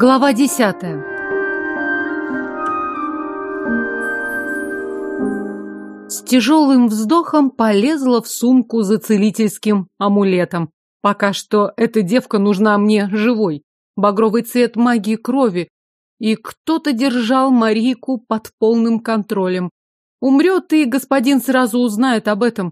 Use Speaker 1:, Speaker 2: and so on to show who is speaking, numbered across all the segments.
Speaker 1: Глава десятая. С тяжелым вздохом полезла в сумку за целительским амулетом. Пока что эта девка нужна мне живой. Багровый цвет магии крови. И кто-то держал Марийку под полным контролем. Умрет, и господин сразу узнает об этом.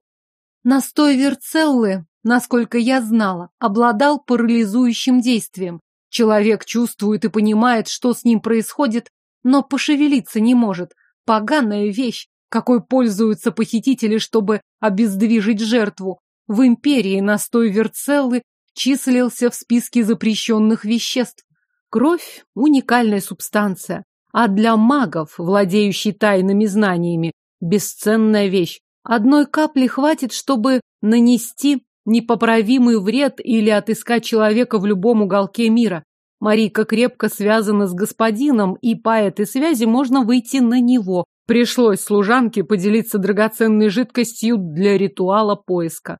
Speaker 1: Настой Верцеллы, насколько я знала, обладал парализующим действием. Человек чувствует и понимает, что с ним происходит, но пошевелиться не может. Поганая вещь, какой пользуются похитители, чтобы обездвижить жертву. В империи настой Верцеллы числился в списке запрещенных веществ. Кровь – уникальная субстанция, а для магов, владеющих тайными знаниями, бесценная вещь. Одной капли хватит, чтобы нанести непоправимый вред или отыскать человека в любом уголке мира. Марика крепко связана с господином, и по этой связи можно выйти на него. Пришлось служанке поделиться драгоценной жидкостью для ритуала поиска.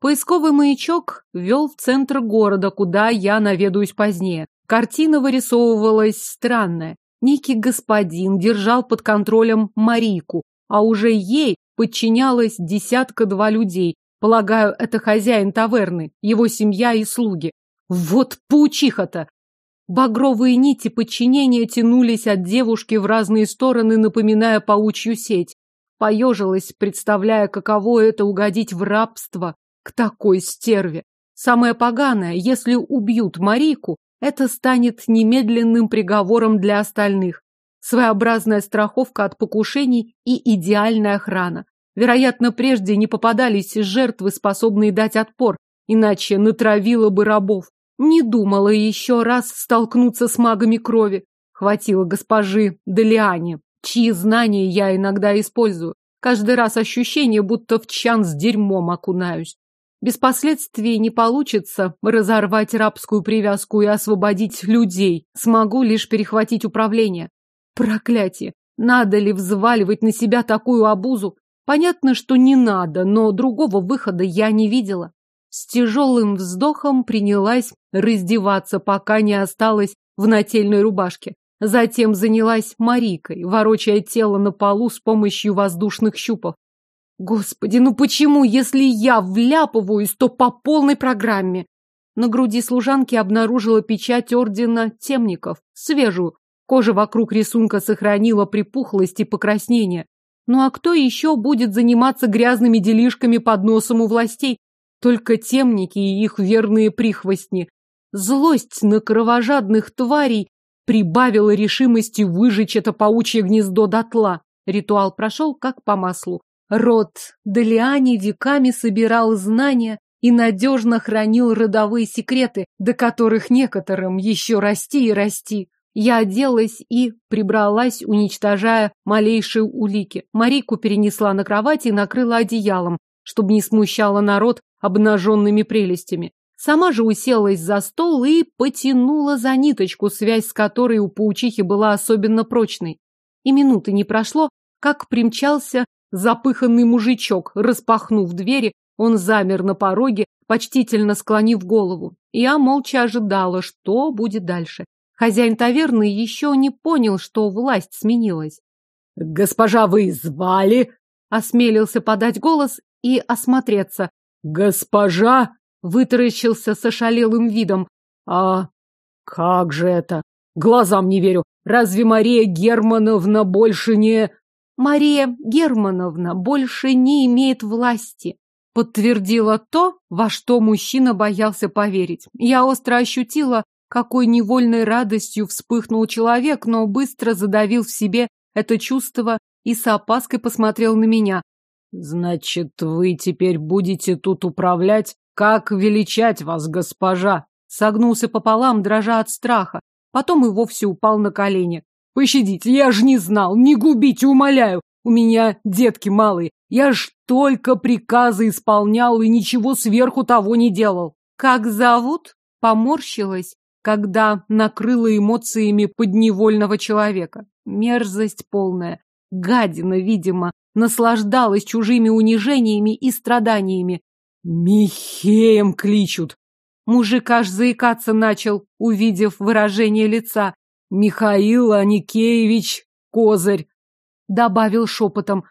Speaker 1: Поисковый маячок вел в центр города, куда я наведаюсь позднее. Картина вырисовывалась странная. Некий господин держал под контролем Марику, а уже ей подчинялось десятка-два людей, Полагаю, это хозяин таверны, его семья и слуги. Вот паучиха-то! Багровые нити подчинения тянулись от девушки в разные стороны, напоминая паучью сеть. Поежилась, представляя, каково это угодить в рабство к такой стерве. Самое поганое, если убьют Марику, это станет немедленным приговором для остальных. Своеобразная страховка от покушений и идеальная охрана. Вероятно, прежде не попадались жертвы, способные дать отпор, иначе натравила бы рабов. Не думала еще раз столкнуться с магами крови. Хватило госпожи Делиане, чьи знания я иногда использую. Каждый раз ощущение, будто в чан с дерьмом окунаюсь. Без последствий не получится разорвать рабскую привязку и освободить людей. Смогу лишь перехватить управление. Проклятие! Надо ли взваливать на себя такую обузу? Понятно, что не надо, но другого выхода я не видела. С тяжелым вздохом принялась раздеваться, пока не осталась в нательной рубашке. Затем занялась Марикой, ворочая тело на полу с помощью воздушных щупов. Господи, ну почему, если я вляпываюсь, то по полной программе? На груди служанки обнаружила печать ордена темников, свежую. Кожа вокруг рисунка сохранила припухлость и покраснение. Ну а кто еще будет заниматься грязными делишками под носом у властей? Только темники и их верные прихвостни. Злость на кровожадных тварей прибавила решимости выжечь это паучье гнездо дотла. Ритуал прошел как по маслу. Род Делиани веками собирал знания и надежно хранил родовые секреты, до которых некоторым еще расти и расти. Я оделась и прибралась, уничтожая малейшие улики. Марику перенесла на кровать и накрыла одеялом, чтобы не смущало народ обнаженными прелестями. Сама же уселась за стол и потянула за ниточку, связь с которой у паучихи была особенно прочной. И минуты не прошло, как примчался запыханный мужичок. Распахнув двери, он замер на пороге, почтительно склонив голову. Я молча ожидала, что будет дальше. Хозяин таверны еще не понял, что власть сменилась.
Speaker 2: «Госпожа, вы звали?»
Speaker 1: Осмелился подать голос и осмотреться.
Speaker 2: «Госпожа?»
Speaker 1: Вытаращился с ошалелым видом.
Speaker 2: «А как же это? Глазам не верю. Разве Мария Германовна больше не...»
Speaker 1: «Мария Германовна больше не имеет власти», подтвердила то, во что мужчина боялся поверить. Я остро ощутила, какой невольной радостью вспыхнул человек, но быстро задавил в себе это чувство и с опаской посмотрел на меня.
Speaker 2: «Значит, вы теперь будете тут управлять? Как величать вас, госпожа?»
Speaker 1: Согнулся пополам, дрожа от страха. Потом и вовсе упал на колени.
Speaker 2: «Пощадите, я ж не знал, не губите, умоляю. У меня детки малые. Я ж только приказы исполнял и ничего сверху того не делал».
Speaker 1: «Как зовут?» Поморщилась когда накрыла эмоциями подневольного человека. Мерзость полная. Гадина, видимо, наслаждалась чужими унижениями и страданиями.
Speaker 2: «Михеем кличут!»
Speaker 1: Мужик аж заикаться начал, увидев выражение лица.
Speaker 2: Михаил Аникеевич Козырь,
Speaker 1: добавил шепотом.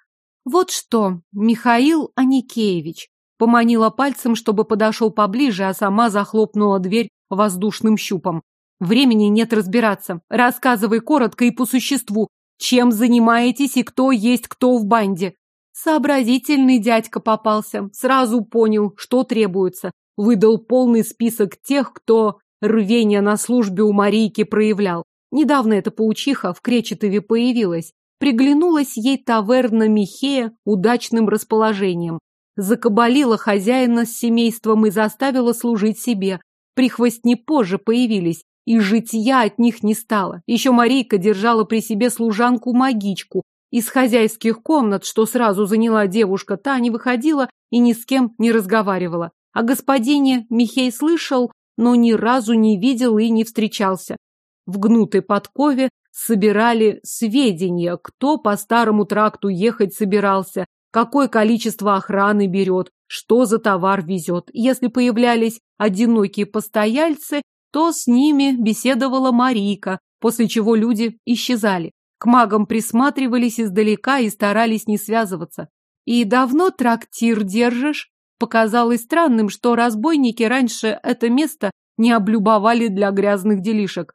Speaker 1: Вот что, Михаил Аникеевич. Поманила пальцем, чтобы подошел поближе, а сама захлопнула дверь воздушным щупом. Времени нет разбираться. Рассказывай коротко и по существу. Чем занимаетесь и кто есть кто в банде? Сообразительный дядька попался. Сразу понял, что требуется. Выдал полный список тех, кто рвение на службе у Марийки проявлял. Недавно эта паучиха в Кречетове появилась. Приглянулась ей таверна Михея удачным расположением. Закабалила хозяина с семейством и заставила служить себе. Прихвостни позже появились, и житья от них не стало. Еще Марийка держала при себе служанку-магичку. Из хозяйских комнат, что сразу заняла девушка, та не выходила и ни с кем не разговаривала. О господине Михей слышал, но ни разу не видел и не встречался. В гнутой подкове собирали сведения, кто по старому тракту ехать собирался, какое количество охраны берет, что за товар везет. Если появлялись одинокие постояльцы, то с ними беседовала Марийка, после чего люди исчезали. К магам присматривались издалека и старались не связываться. «И давно трактир держишь?» Показалось странным, что разбойники раньше это место не облюбовали для грязных делишек.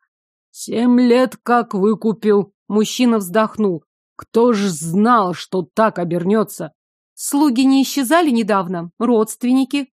Speaker 2: «Семь лет как выкупил», — мужчина вздохнул. «Кто ж знал, что так обернется?»
Speaker 1: «Слуги не исчезали недавно? Родственники?»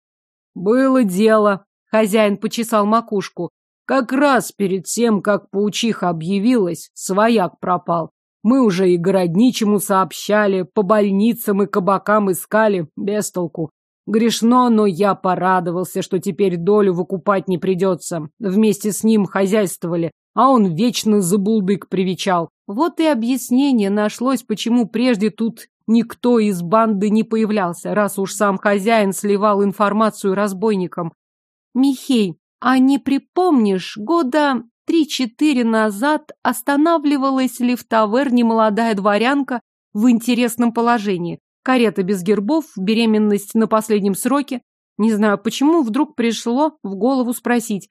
Speaker 2: «Было дело», —
Speaker 1: хозяин почесал макушку.
Speaker 2: «Как раз перед тем, как паучиха объявилась, свояк пропал. Мы уже и городничему сообщали, по больницам и кабакам искали, без толку. Грешно, но я порадовался, что теперь долю выкупать не придется. Вместе с ним хозяйствовали, а он вечно за булдык привечал.
Speaker 1: Вот и объяснение нашлось, почему прежде тут никто из банды не появлялся, раз уж сам хозяин сливал информацию разбойникам. Михей, а не припомнишь, года три-четыре назад останавливалась ли в таверне молодая дворянка в интересном положении? Карета без гербов, беременность на последнем сроке. Не знаю, почему вдруг пришло в голову спросить.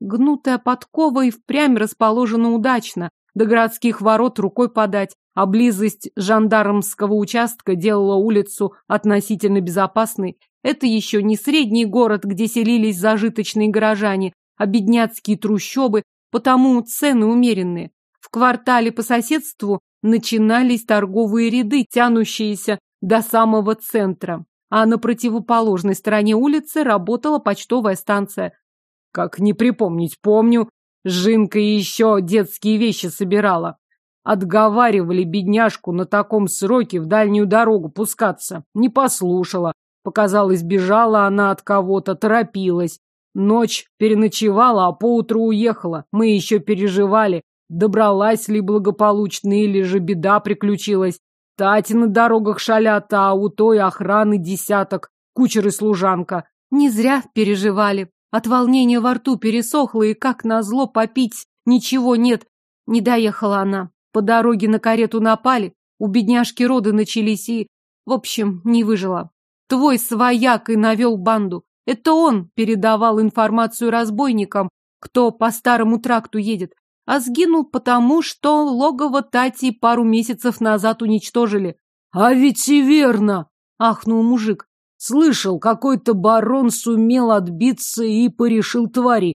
Speaker 1: Гнутая подкова и впрямь расположена удачно, до городских ворот рукой подать, а близость жандармского участка делала улицу относительно безопасной. Это еще не средний город, где селились зажиточные горожане, а бедняцкие трущобы, потому цены умеренные. В квартале по соседству начинались торговые ряды, тянущиеся до самого центра, а на противоположной стороне улицы работала почтовая станция.
Speaker 2: Как не припомнить, помню, Жинка еще детские вещи собирала. Отговаривали бедняжку на таком сроке в дальнюю дорогу пускаться. Не послушала. Показалось, бежала она от кого-то, торопилась. Ночь переночевала, а поутру уехала. Мы еще переживали, добралась ли благополучно или же беда приключилась. Тати на дорогах шалят, а у той охраны десяток, кучер и служанка.
Speaker 1: Не зря переживали. От волнения во рту пересохло, и как назло попить ничего нет. Не доехала она. По дороге на карету напали, у бедняжки роды начались и... В общем, не выжила. Твой свояк и навел банду. Это он передавал информацию разбойникам, кто по старому тракту едет а сгинул потому, что логово Тати пару месяцев назад уничтожили.
Speaker 2: — А ведь и верно!
Speaker 1: — ахнул мужик.
Speaker 2: Слышал, какой-то барон сумел отбиться и порешил твари.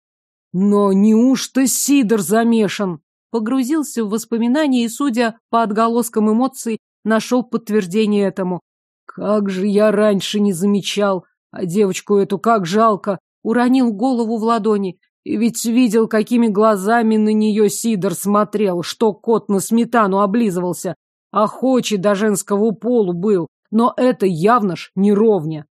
Speaker 2: Но неужто Сидор замешан?
Speaker 1: Погрузился в воспоминания и, судя по отголоскам эмоций, нашел подтверждение этому.
Speaker 2: Как же я раньше не замечал, а девочку эту как жалко.
Speaker 1: Уронил голову в ладони.
Speaker 2: И ведь видел, какими глазами на нее Сидор смотрел, что кот на сметану облизывался. Охочий до женского полу был, но это явно ж не ровня.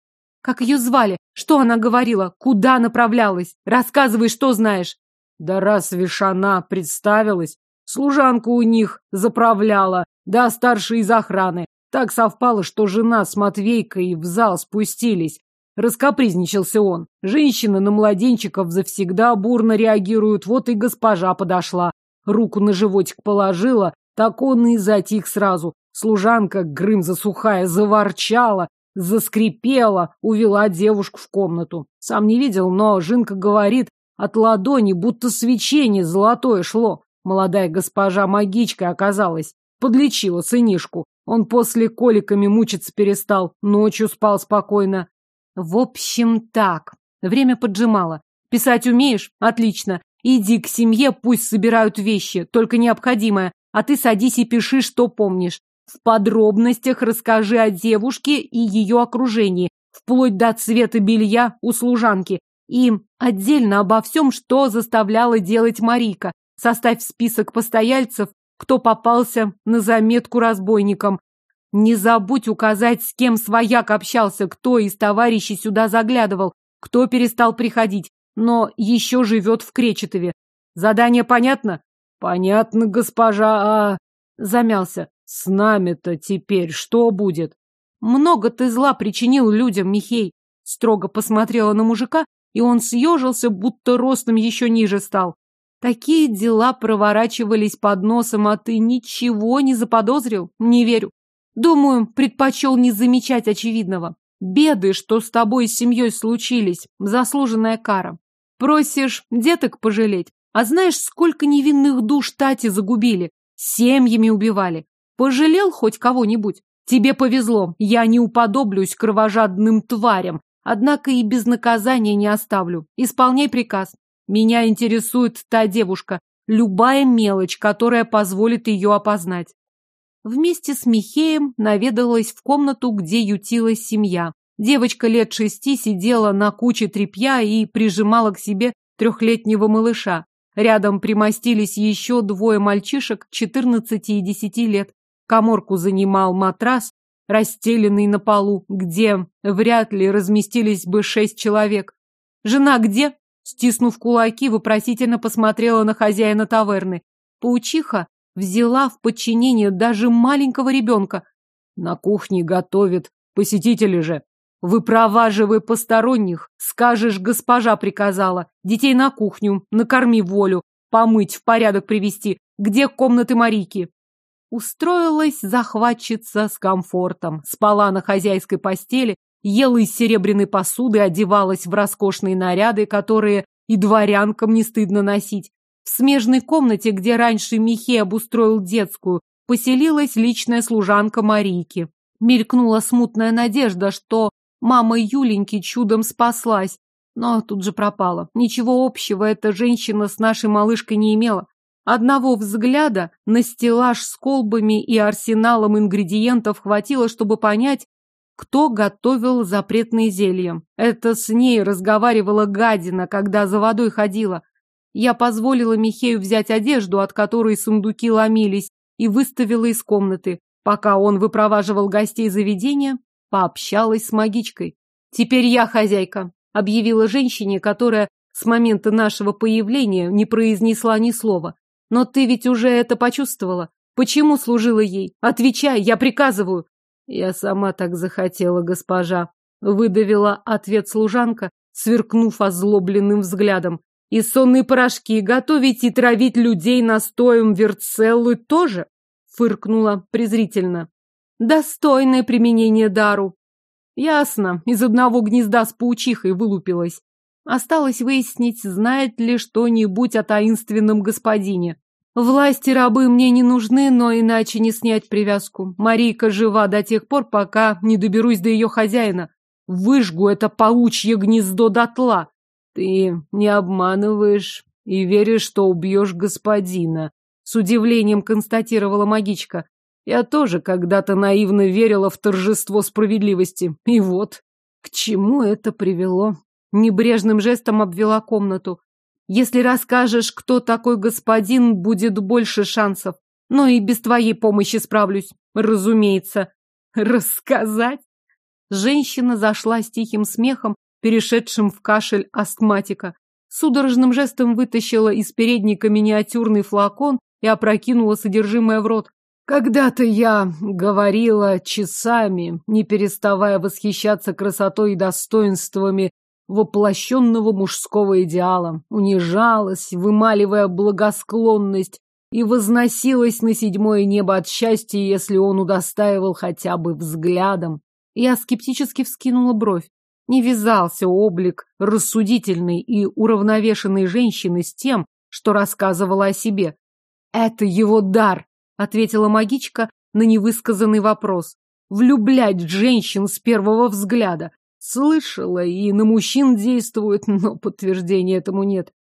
Speaker 1: Как ее звали? Что она говорила? Куда направлялась? Рассказывай, что знаешь.
Speaker 2: Да раз Вишана представилась, служанку у них заправляла, да старшая из охраны. Так совпало, что жена с Матвейкой в зал спустились. Раскопризничался он. Женщины на младенчиков завсегда бурно реагируют. Вот и госпожа подошла. Руку на животик положила, так он и затих сразу. Служанка, Грымза сухая, заворчала, заскрипела, увела девушку в комнату. Сам не видел, но Жинка говорит, от ладони будто свечение золотое шло. Молодая госпожа магичкой оказалась. Подлечила сынишку. Он после коликами мучиться перестал. Ночью спал спокойно.
Speaker 1: В общем, так. Время поджимало. Писать умеешь? Отлично. Иди к семье, пусть собирают вещи, только необходимое. А ты садись и пиши, что помнишь. В подробностях расскажи о девушке и ее окружении, вплоть до цвета белья у служанки. И отдельно обо всем, что заставляла делать Марика. Составь список постояльцев, кто попался на заметку разбойникам. Не забудь указать, с кем свояк общался, кто из товарищей сюда заглядывал, кто перестал приходить, но еще живет в Кречетове. Задание понятно?
Speaker 2: Понятно, госпожа, а... Замялся. С нами-то теперь что будет?
Speaker 1: Много ты зла причинил людям, Михей. Строго посмотрела на мужика, и он съежился, будто ростом еще ниже стал. Такие дела проворачивались под носом, а ты ничего не заподозрил? Не верю. Думаю, предпочел не замечать очевидного. Беды, что с тобой и семьей случились, заслуженная кара. Просишь деток пожалеть, а знаешь, сколько невинных душ Тати загубили? Семьями убивали. Пожалел хоть кого-нибудь? Тебе повезло, я не уподоблюсь кровожадным тварям, однако и без наказания не оставлю. Исполняй приказ. Меня интересует та девушка, любая мелочь, которая позволит ее опознать. Вместе с Михеем наведалась в комнату, где ютилась семья. Девочка лет шести сидела на куче тряпья и прижимала к себе трехлетнего малыша. Рядом примостились еще двое мальчишек, четырнадцати и десяти лет. Коморку занимал матрас, расстеленный на полу, где вряд ли разместились бы шесть человек. «Жена где?» Стиснув кулаки, вопросительно посмотрела на хозяина таверны. Паучиха взяла в подчинение даже маленького ребенка.
Speaker 2: На кухне готовит, посетители же.
Speaker 1: Выпроваживай посторонних, скажешь, госпожа приказала. Детей на кухню, накорми волю, помыть, в порядок привести. Где комнаты Марики? Устроилась захватчица с комфортом, спала на хозяйской постели, ела из серебряной посуды, одевалась в роскошные наряды, которые и дворянкам не стыдно носить. В смежной комнате, где раньше Михей обустроил детскую, поселилась личная служанка Марийки. Мелькнула смутная надежда, что мама Юленьки чудом спаслась, но тут же пропала. Ничего общего эта женщина с нашей малышкой не имела. Одного взгляда на стеллаж с колбами и арсеналом ингредиентов хватило, чтобы понять, кто готовил запретные зелья. Это с ней разговаривала гадина, когда за водой ходила. Я позволила Михею взять одежду, от которой сундуки ломились, и выставила из комнаты. Пока он выпроваживал гостей заведения, пообщалась с магичкой. «Теперь я хозяйка», — объявила женщине, которая с момента нашего появления не произнесла ни слова. Но ты ведь уже это почувствовала. Почему служила ей? Отвечай, я приказываю.
Speaker 2: Я сама так захотела, госпожа. Выдавила ответ служанка, сверкнув озлобленным взглядом. И сонные порошки готовить и травить людей настоем верцеллы тоже? Фыркнула презрительно.
Speaker 1: Достойное применение дару. Ясно, из одного гнезда с паучихой вылупилась. Осталось выяснить, знает ли что-нибудь о таинственном господине. Власти рабы мне не нужны, но иначе не снять привязку. Марийка жива до тех пор, пока не доберусь до ее хозяина. Выжгу это паучье гнездо дотла.
Speaker 2: Ты не обманываешь и веришь, что убьешь господина. С удивлением констатировала магичка. Я тоже когда-то наивно верила в торжество справедливости. И вот, к чему это привело.
Speaker 1: Небрежным жестом обвела комнату. Если расскажешь, кто такой господин, будет больше шансов. Но и без твоей помощи справлюсь, разумеется. Рассказать? Женщина зашла с тихим смехом, перешедшим в кашель астматика. Судорожным жестом вытащила из передника миниатюрный флакон и опрокинула содержимое в рот.
Speaker 2: Когда-то я говорила часами, не переставая восхищаться красотой и достоинствами воплощенного мужского идеала, унижалась, вымаливая благосклонность, и возносилась на седьмое небо от счастья, если он удостаивал хотя бы взглядом.
Speaker 1: Я скептически вскинула бровь. Не вязался облик рассудительной и уравновешенной женщины с тем, что рассказывала о себе. «Это его дар», — ответила магичка на невысказанный вопрос. «Влюблять женщин с первого взгляда. Слышала, и на мужчин действует, но подтверждения этому нет.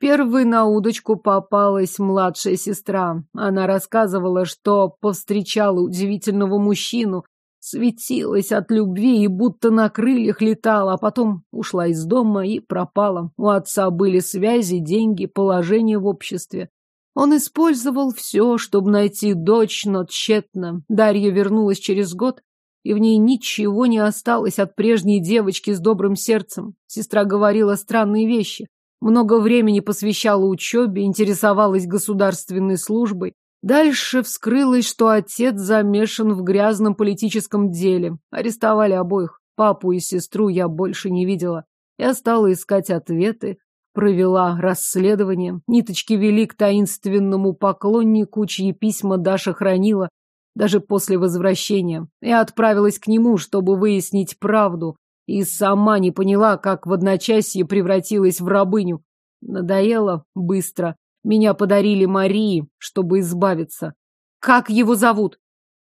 Speaker 1: Первой на удочку попалась младшая сестра. Она рассказывала, что повстречала удивительного мужчину, светилась от любви и будто на крыльях летала, а потом ушла из дома и пропала. У отца были связи, деньги, положение в обществе. Он использовал все, чтобы найти дочь, но тщетно. Дарья вернулась через год, и в ней ничего не осталось от прежней девочки с добрым сердцем. Сестра говорила странные вещи. Много времени посвящала учебе, интересовалась государственной службой. Дальше вскрылось, что отец замешан в грязном политическом деле. Арестовали обоих. Папу и сестру я больше не видела. Я стала искать ответы, провела расследование. Ниточки вели к таинственному поклоннику, чьи письма Даша хранила даже после возвращения. Я отправилась к нему, чтобы выяснить правду, и сама не поняла, как в одночасье превратилась в рабыню. Надоело быстро. Меня подарили Марии, чтобы избавиться. Как его зовут?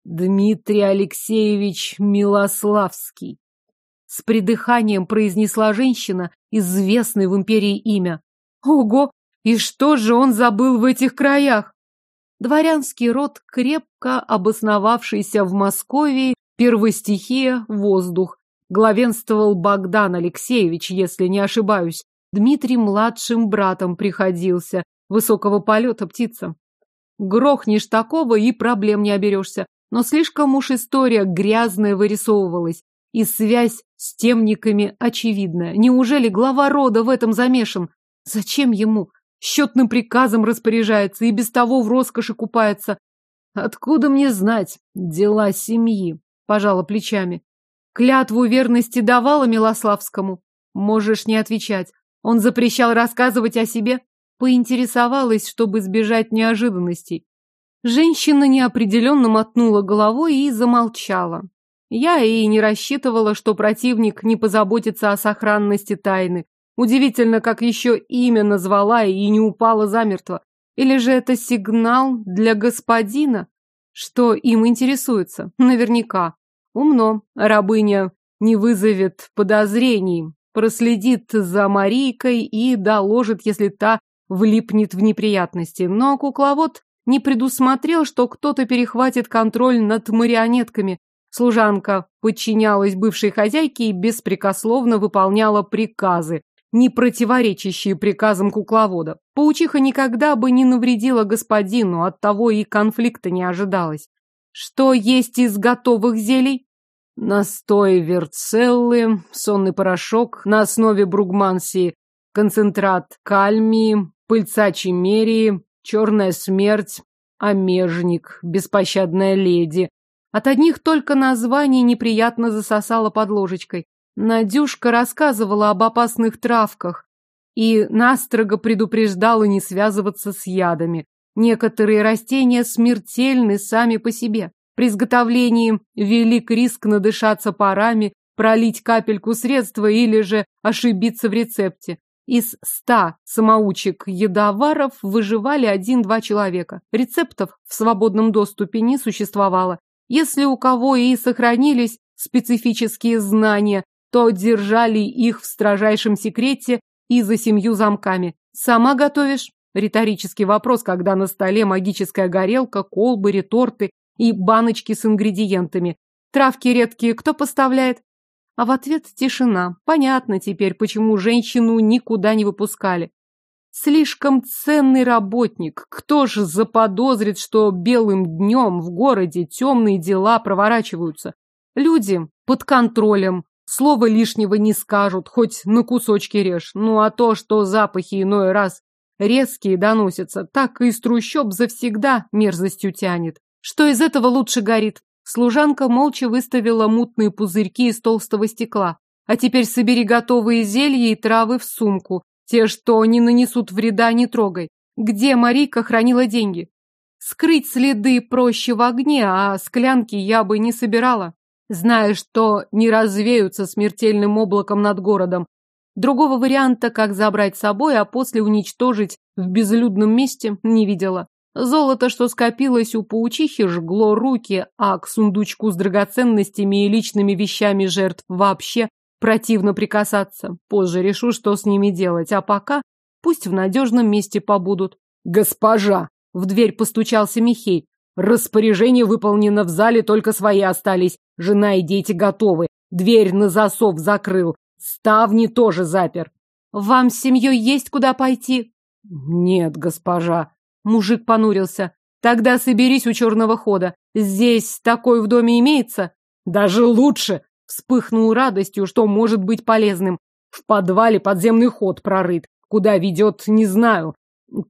Speaker 1: Дмитрий Алексеевич Милославский. С придыханием произнесла женщина, известное в империи имя. Ого! И что же он забыл в этих краях? Дворянский род, крепко обосновавшийся в Москве, первостихия – воздух. Главенствовал Богдан Алексеевич, если не ошибаюсь. Дмитрий младшим братом приходился, высокого полета птица. Грохнешь такого и проблем не оберешься. Но слишком уж история грязная вырисовывалась, и связь с темниками очевидная. Неужели глава рода в этом замешан? Зачем ему? Счетным приказом распоряжается и без того в роскоши купается. Откуда мне знать дела семьи? Пожала плечами. Клятву верности давала Милославскому? Можешь не отвечать. Он запрещал рассказывать о себе? Поинтересовалась, чтобы избежать неожиданностей. Женщина неопределенно мотнула головой и замолчала. Я и не рассчитывала, что противник не позаботится о сохранности тайны. Удивительно, как еще имя назвала и не упала замертво. Или же это сигнал для господина, что им интересуется? Наверняка. Умно. Рабыня не вызовет подозрений, проследит за Марийкой и доложит, если та влипнет в неприятности. Но кукловод не предусмотрел, что кто-то перехватит контроль над марионетками. Служанка подчинялась бывшей хозяйке и беспрекословно выполняла приказы, не противоречащие приказам кукловода. Паучиха никогда бы не навредила господину, оттого и конфликта не ожидалось. Что есть из готовых зелий? Настой верцеллы, сонный порошок на основе бругмансии, концентрат кальмии, пыльца чимерии, черная смерть, омежник, беспощадная леди. От одних только названий неприятно засосала под ложечкой. Надюшка рассказывала об опасных травках и настрого предупреждала не связываться с ядами. Некоторые растения смертельны сами по себе. При изготовлении велик риск надышаться парами, пролить капельку средства или же ошибиться в рецепте. Из ста самоучек-едоваров выживали один-два человека. Рецептов в свободном доступе не существовало. Если у кого и сохранились специфические знания, то держали их в строжайшем секрете и за семью замками. «Сама готовишь?» Риторический вопрос, когда на столе магическая горелка, колбы, реторты и баночки с ингредиентами. Травки редкие кто поставляет? А в ответ тишина. Понятно теперь, почему женщину никуда не выпускали. Слишком ценный работник. Кто же заподозрит, что белым днем в городе темные дела проворачиваются? Люди под контролем. Слова лишнего не скажут, хоть на кусочки режь. Ну а то, что запахи иной раз резкие доносятся, так и из трущоб завсегда мерзостью тянет. Что из этого лучше горит? Служанка молча выставила мутные пузырьки из толстого стекла. А теперь собери готовые зелья и травы в сумку. Те, что не нанесут вреда, не трогай. Где Марийка хранила деньги? Скрыть следы проще в огне, а склянки я бы не собирала. зная, что не развеются смертельным облаком над городом. Другого варианта, как забрать с собой, а после уничтожить в безлюдном месте, не видела. Золото, что скопилось у паучихи, жгло руки, а к сундучку с драгоценностями и личными вещами жертв вообще противно прикасаться. Позже решу, что с ними делать, а пока пусть в надежном месте побудут.
Speaker 2: «Госпожа!» — в дверь постучался Михей. «Распоряжение выполнено в зале, только свои остались. Жена и дети готовы. Дверь на засов закрыл. Ставни тоже запер.
Speaker 1: Вам с семьей есть куда пойти?
Speaker 2: Нет, госпожа.
Speaker 1: Мужик понурился. Тогда соберись у черного хода. Здесь такой в доме имеется?
Speaker 2: Даже лучше. Вспыхнул радостью, что может быть полезным. В подвале подземный ход прорыт. Куда ведет, не знаю.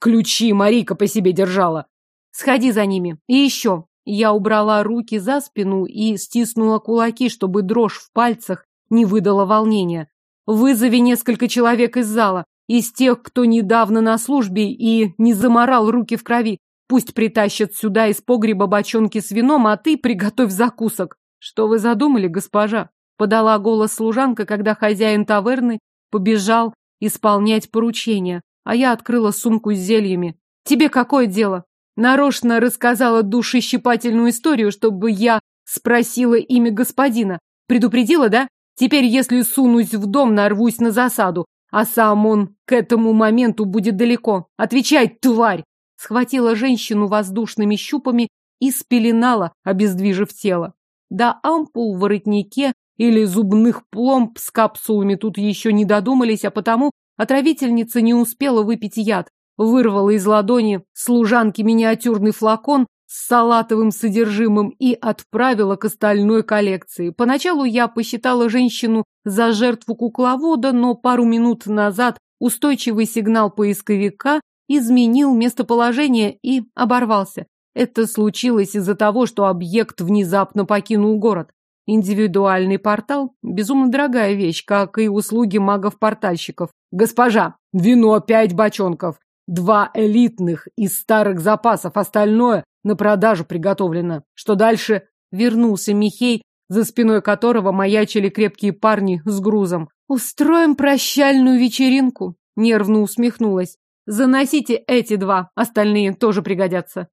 Speaker 2: Ключи Марика по себе держала.
Speaker 1: Сходи за ними. И еще. Я убрала руки за спину и стиснула кулаки, чтобы дрожь в пальцах не выдала волнения. Вызови несколько человек из зала, из тех, кто недавно на службе и не заморал руки в крови. Пусть притащат сюда из погреба бочонки с вином, а ты приготовь закусок. Что вы задумали, госпожа? Подала голос служанка, когда хозяин таверны побежал исполнять поручение, а я открыла сумку с зельями. Тебе какое дело? Нарочно рассказала душещипательную историю, чтобы я спросила имя господина. Предупредила, да? Теперь, если сунусь в дом, нарвусь на засаду, а сам он к этому моменту будет далеко. Отвечай, тварь! Схватила женщину воздушными щупами и спеленала, обездвижив тело. До ампул в воротнике или зубных пломб с капсулами тут еще не додумались, а потому отравительница не успела выпить яд. Вырвала из ладони служанки миниатюрный флакон с салатовым содержимым и отправила к остальной коллекции. Поначалу я посчитала женщину за жертву кукловода, но пару минут назад устойчивый сигнал поисковика изменил местоположение и оборвался. Это случилось из-за того, что объект внезапно покинул город. Индивидуальный портал – безумно дорогая вещь, как и услуги магов-портальщиков. Госпожа, вино пять бочонков, два элитных из старых запасов, остальное на продажу приготовлено. Что дальше? Вернулся Михей, за спиной которого маячили крепкие парни с грузом. «Устроим прощальную вечеринку», — нервно усмехнулась. «Заносите эти два, остальные тоже пригодятся».